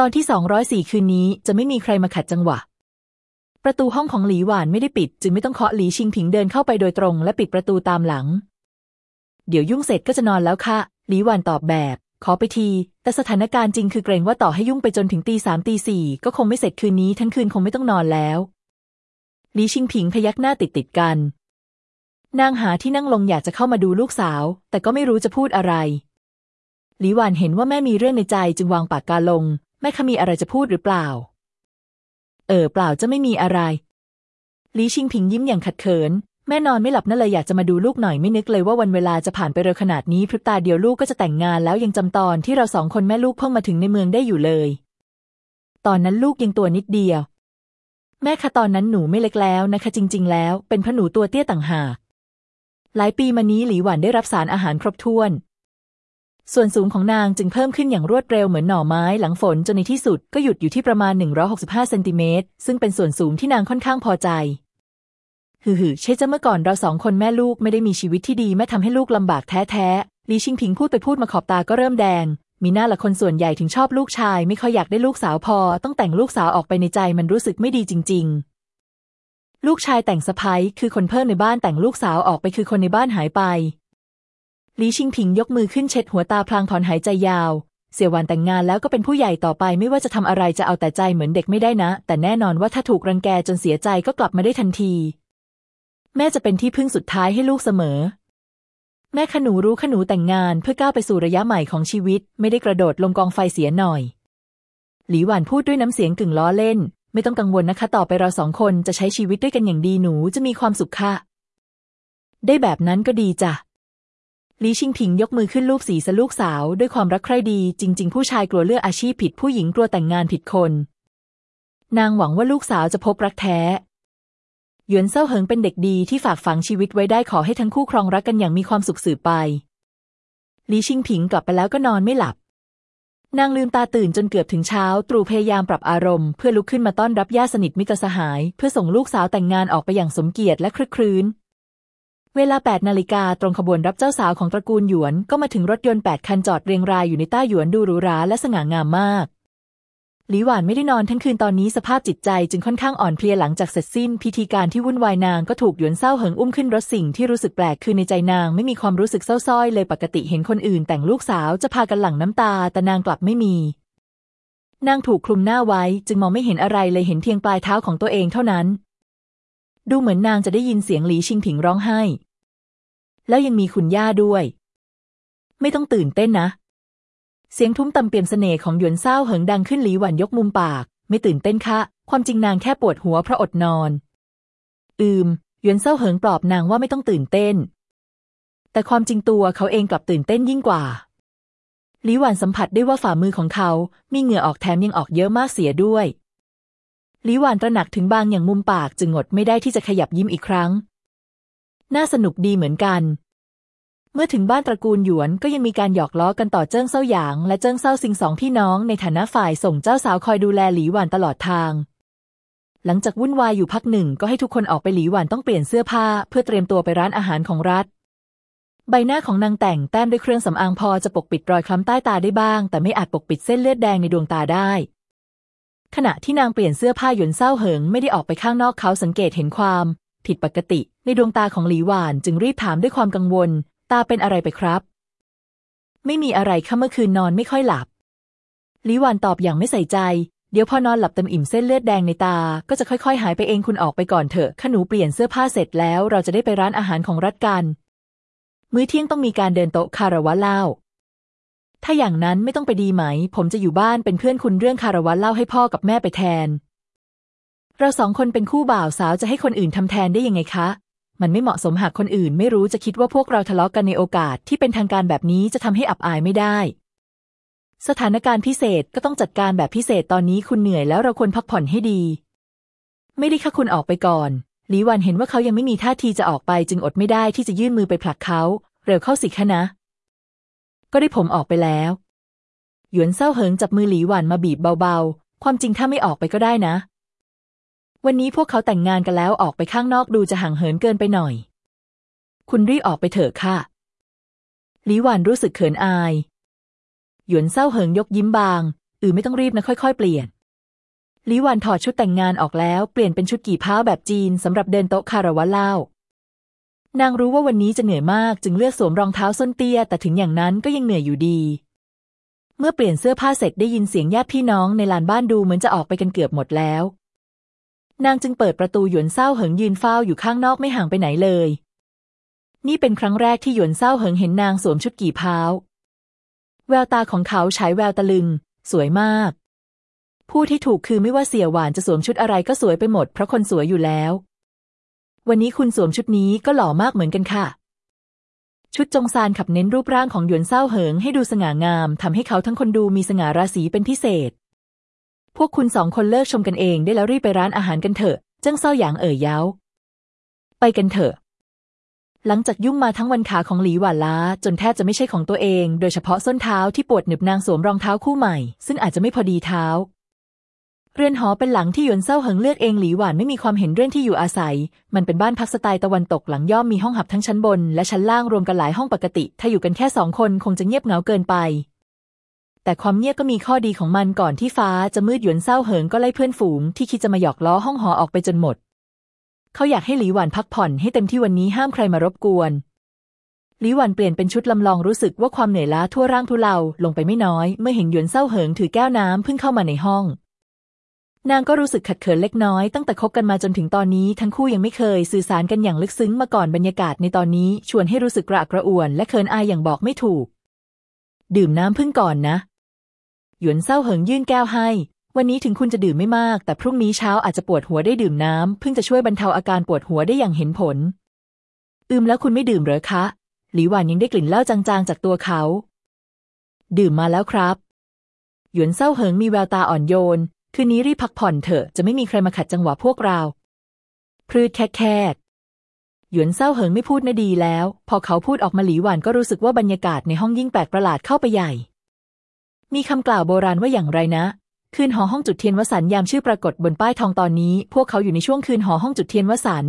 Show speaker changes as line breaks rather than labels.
ตอนที่สองร้อยสี่คืนนี้จะไม่มีใครมาขัดจังหวะ ประตูห้องของหลีหวานไม่ได้ปิด จึงไม่ต้องเคาะหลีชิงผิงเดินเข้าไปโดยตรง และปิดประตูตามหลัง เดี๋ยวยุ่งเสร็จก็จะนอนแล้วค่ะ หลีหวานตอบแบบ ขอไปที แต่สถานการณ์จริงคือเกรงว่าต่อให้ยุ่งไปจนถึงตีสามตีสี่ก็คงไม่เสร็จคืนนี้ทั้งคืนคงไม่ต้องนอนแล้วหลีชิงผิงพยักหน้าติดติดกัน นางหาที่นั่งลงอยากจะเข้ามาดูลูกสาว แต่ก็ไม่รู้จะพูดอะไรหลีหวานเห็นว่าแม่มีเรื่องในใจจึงวางปากกาลง ม่คะมีอะไรจะพูดหรือเปล่า เออเปล่าจะไม่มีอะไรลีชิงผิงยิ้มอย่างขัดเขิน แม่นอนไม่หลับนั่นเลยอยากจะมาดูลูกหน่อยไม่นึกเลยว่าวันเวลาจะผ่านไปเร็วขนาดนี้พริบตาเดียวลูกก็จะแต่งงานแล้วยังจำตอนที่เราสองคนแม่ลูกเพิ่งมาถึงในเมืองได้อยู่เลย ตอนนั้นลูกยังตัวนิดเดียว แม่คะตอนนั้นหนูไม่เล็กแล้วนะคะจริง ๆ แล้ว เป็นพระหนูตัวเตี้ยต่างหากหลายปีมานี้หลีหวันได้รับสารอาหารครบถ้วน ส่วนสูงของนางจึงเพิ่มขึ้นอย่างรวดเร็วเหมือนหน่อไม้หลังฝนจนในที่สุดก็หยุดอยู่ที่ประมาณ 165เซนติเมตรซึ่งเป็นส่วนสูงที่นางค่อนข้างพอใจฮือใช่จะเมื่อก่อนเราสองคนแม่ลูกไม่ได้มีชีวิตที่ดีแม่ทำให้ลูกลำบากแท้ๆลีชิงพิงพูดไปพูดมาขอบตาก็เริ่มแดง มีหน้าละคนส่วนใหญ่ถึงชอบลูกชาย ไม่ค่อยอยากได้ลูกสาวพอ ต้องแต่งลูกสาวออกไปในใจมันรู้สึกไม่ดีจริง ๆ ลูกชายแต่งสะพ้ยคือคนเพิ่มในบ้านแต่งลูกสาวออกไปคือคนในบ้านหายไป ลีชิงผิงยกมือขึ้นเช็ดหัวตาพลางถอนหายใจยาว เสี่ยวหวานแต่งงานแล้วก็เป็นผู้ใหญ่ต่อไปไม่ว่าจะทำอะไรจะเอาแต่ใจเหมือนเด็กไม่ได้นะ แต่แน่นอนว่าถ้าถูกรังแกจนเสียใจก็กลับมาได้ทันที แม่จะเป็นที่พึ่งสุดท้ายให้ลูกเสมอ แม่ขนูรู้ขนูแต่งงานเพื่อก้าวไปสู่ระยะใหม่ของชีวิต ไม่ได้กระโดดลงกองไฟเสียหน่อย หลีหวานพูดด้วยน้ำเสียงกึ่งล้อเล่น ไม่ต้องกังวลนะคะ ต่อไปเราสองคนจะใช้ชีวิตด้วยกันอย่างดีหนูจะมีความสุขค่ะได้แบบนั้นก็ดีจ้ะ ลีชิงผิงยกมือขึ้นลูบสีสลูกสาว ด้วยความรักใคร่ดี จริง ๆ ผู้ชายกลัวเลือกอาชีพผิดผู้หญิงกลัวแต่งงานผิดคน นางหวังว่าลูกสาวจะพบรักแท้หยวนเซาเหิงเป็นเด็กดีที่ฝากฝังชีวิตไว้ได้ขอให้ทั้งคู่ครองรักกันอย่างมีความสุขสืบไปลีชิงผิงกลับไปแล้วก็นอนไม่หลับ นางลืมตาตื่นจนเกือบถึงเช้า ตรูพยายามปรับอารมณ์เพื่อลุกขึ้นมาต้อนรับญาติสนิทมิตรสหาย เพื่อส่งลูกสาวแต่งงานออกไปอย่างสมเกียรติและคลึกครื้น เวลา 8 นาฬิกาตรงขบวนรับเจ้าสาวของตระกูลหยวน ก็มาถึงรถยนต์ 8 คันจอดเรียงรายอยู่ในใต้หยวนดูหรูหราและสง่างามมาก หลีหวานไม่ได้นอนทั้งคืนตอนนี้สภาพจิตใจจึงค่อนข้างอ่อนเพลียหลังจากเสร็จสิ้น พิธีการที่วุ่นวายนางก็ถูกหยวนเศร้าเหิงอุ้มขึ้นรถสิ่งที่รู้สึกแปลกคือในใจนางไม่มีความรู้สึกเศร้าส้อยเลยปกติเห็นคนอื่น แต่งลูกสาวจะพากันหลั่งน้ำตา แต่นางกลับไม่มีนางถูกคลุมหน้าไว้ จึงมองไม่เห็นอะไรเลยเห็นเพียงปลายเท้าของตัวเองเท่านั้น ดูเหมือนนางจะได้ยินเสียงหลีชิงผิงร้องไห้ แล้วยังมีคุณย่าด้วย ไม่ต้องตื่นเต้นนะ เสียงทุ้มตำเปี่ยมเสน่ห์ของหยวนเศร้าเหิงดังขึ้นหลีหวันยกมุมปาก ไม่ตื่นเต้นคะ ความจริงนางแค่ปวดหัวเพราะอดนอน อืม หยวนเศร้าเหิงปลอบนางว่าไม่ต้องตื่นเต้น แต่ความจริงตัวเขาเองกลับตื่นเต้นยิ่งกว่าหลีหวานสัมผัสได้ว่าฝ่ามือของเขา มีเหงื่อออกแถมยังออกเยอะมากเสียด้วยหลีหวานตระหนักถึงบางอย่างมุมปากจึงอดไม่ได้ที่จะขยับยิ้มอีกครั้ง น่าสนุกดีเหมือนกัน เมื่อถึงบ้านตระกูลหยวนก็ยังมีการหยอกล้อกันต่อเจิ้งเซาหยาง และเจิ้งเซาซิงสองพี่น้องในฐานะฝ่ายส่งเจ้าสาวคอยดูแลหลีหวานตลอดทาง หลังจากวุ่นวายอยู่พักหนึ่งก็ให้ทุกคนออกไปหลีหวานต้องเปลี่ยนเสื้อผ้า เพื่อเตรียมตัวไปร้านอาหารของรัฐ ใบหน้าของนางแต่งแต้มด้วยเครื่องสำอางพอจะปกปิดรอยคล้ำใต้ตาได้บ้าง แต่ไม่อาจปกปิดเส้นเลือดแดงในดวงตาได้ขณะที่นางเปลี่ยนเสื้อผ้าหยวนเศร้าเหิงไม่ได้ออกไปข้างนอกเขาสังเกตเห็นความ ผิดปกติ ในดวงตาของหลีหวานจึงรีบถามด้วยความกังวล ตาเป็นอะไรไปครับ ไม่มีอะไรค่ะเมื่อคืนนอนไม่ค่อยหลับหลีหวานตอบอย่างไม่ใส่ใจ เดี๋ยวพอนอนหลับเต็มอิ่มเส้นเลือดแดงในตา ก็จะค่อยๆ หายไปเองคุณออกไปก่อนเถอะข้าหนูเปลี่ยนเสื้อผ้าเสร็จแล้วเราจะได้ไปร้านอาหารของรัฐกัน มื้อเที่ยงต้องมีการเดินโต๊ะคารวะเล่าถ้าอย่างนั้นไม่ต้องไปดีไหม ผมจะอยู่บ้านเป็นเพื่อนคุณเรื่องคารวะเล่าให้พ่อกับแม่ไปแทน เราสองคนเป็นคู่บ่าวสาวจะให้คนอื่นทำแทนได้ยังไงคะ มันไม่เหมาะสมหากคนอื่นไม่รู้จะคิดว่าพวกเราทะเลาะกกันในโอกาสที่เป็นทางการแบบนี้จะทำให้อับอายไม่ได้ สถานการณ์พิเศษก็ต้องจัดการแบบพิเศษตอนนี้คุณเหนื่อยแล้วเราควรพักผ่อนให้ดี ไม่ได้ค่ะคุณออกไปก่อนหลีวันเห็นว่าเขายังไม่มีท่าทีจะออกไปจึงอดไม่ได้ที่จะยื่นมือไปผลักเขา เร็วเข้าสิคะนะ ก็ได้ผมออกไปแล้ว หยวนเศร้าเหิงจับมือหลีหวันมาบีบเบาๆ ความจริงถ้าไม่ออกไปก็ได้นะ วันนี้พวกเขาแต่งงานกันแล้วออกไปข้างนอกดูจะห่างเหินเกินไปหน่อย คุณรีบออกไปเถอะค่ะลิหวานรู้สึกเขินอาย หยวนเศร้าเหิงยกยิ้มบาง อือไม่ต้องรีบนะค่อย ๆ เปลี่ยนลีหวันถอดชุดแต่งงานออกแล้วเปลี่ยนเป็นชุดกี่พ้าแบบจีนสำหรับเดินโต๊ะคาราวะเล่านางรู้ว่าวันนี้จะเหนื่อยมากจึงเลือกสวมรองเท้าส้นเตี้ย แต่ถึงอย่างนั้นก็ยังเหนื่อยอยู่ดี เมื่อเปลี่ยนเสื้อผ้าเสร็จได้ยินเสียงญาติพี่น้องในลานบ้านดูเหมือนจะออกไปกันเกือบหมดแล้ว นางจึงเปิดประตูหยวนเศร้าเหิงยืนเฝ้าอยู่ข้างนอกไม่ห่างไปไหนเลย นี่เป็นครั้งแรกที่หยวนเศร้าเหิงเห็นนางสวมชุดกี่พ้า แววตาของเขาฉายแววตะลึง สวยมาก ผู้ที่ถูกคือไม่ว่าเสี่ยหวานจะสวมชุดอะไรก็สวยไปหมดเพราะคนสวยอยู่แล้ว วันนี้คุณสวมชุดนี้ก็หล่อมากเหมือนกันค่ะ ชุดจงซานขับเน้นรูปร่างของหยวนเศร้าเหิงให้ดูสง่างามทำให้เขาทั้งคนดูมีสง่าราศีเป็นพิเศษ พวกคุณสองคนเลิกชมกันเองได้แล้วรีบไปร้านอาหารกันเถอะ เจิ้งเศร้าหยางเอ่ยเย้า ไปกันเถอะ หลังจากยุ่งมาทั้งวันขาของหลีหวานล้า จนแทบจะไม่ใช่ของตัวเอง โดยเฉพาะส้นเท้าที่ปวดหนึบนางสวมรองเท้าคู่ใหม่ ซึ่งอาจจะไม่พอดีเท้า เรือนหอเป็นหลังที่หยวนเซาเหิงเลือกเองหลีหวานไม่มีความเห็นเรื่องที่อยู่อาศัย มันเป็นบ้านพักสไตล์ตะวันตกหลังย่อมมีห้องหับทั้งชั้นบน และชั้นล่างรวมกันหลายห้องปกติ ถ้าอยู่กันแค่สองคนคงจะเงียบเหงาเกินไป แต่ความเงียบก็มีข้อดีของมันก่อนที่ฟ้าจะมืดหยวนเซาเหิงก็ไล่เพื่อนฝูงที่คิดจะมาหยอกล้อห้องหอออกไปจนหมด เขาอยากให้หลีหวานพักผ่อนให้เต็มที่วันนี้ห้ามใครมารบกวนหลีหวันเปลี่ยนเป็นชุดลำลองรู้สึกว่าความเหนื่อยล้าทั่วร่างทุเลาลงไปไม่น้อย เมื่อเห็นหยวนเซาเหิงถือแก้วน้ำเพิ่งเข้ามาในห้อง นางก็รู้สึกขัดเขินเล็กน้อยตั้งแต่คบกันมาจนถึงตอนนี้ทั้งคู่ยังไม่เคยสื่อสารกันอย่างลึกซึ้งมาก่อนบรรยากาศในตอนนี้ชวนให้รู้สึกกระอักกระอ่วนและเขินอายอย่างบอกไม่ถูก ดื่มน้ำพึ่งก่อนนะ หยวนเศร้าเหิงยื่นแก้วให้ วันนี้ถึงคุณจะดื่มไม่มาก แต่พรุ่งนี้เช้าอาจจะปวดหัวได้ดื่มน้ำพึ่งจะช่วยบรรเทาอาการปวดหัวได้อย่างเห็นผล อืมแล้วคุณไม่ดื่มเหรอคะ หลีหวานยังได้กลิ่นเหล้าจางๆจากตัวเขา ดื่มมาแล้วครับ หยวนเศร้าเหิงมีแววตาอ่อนโยน คืนนี้รีบพักผ่อนเถอะ จะไม่มีใครมาขัดจังหวะพวกเรา พรืดแค่แค่หยวนเศร้าเหิงไม่พูดนะดีแล้ว พอเขาพูดออกมาหลีหวานก็รู้สึกว่าบรรยากาศในห้องยิ่งแปลกประหลาดเข้าไปใหญ่ มีคำกล่าวโบราณว่าอย่างไรนะ คืนหอห้องจุดเทียนวสันยามชื่อปรากฏบนป้ายทองตอนนี้ พวกเขาอยู่ในช่วงคืนหอห้องจุดเทียนวสัน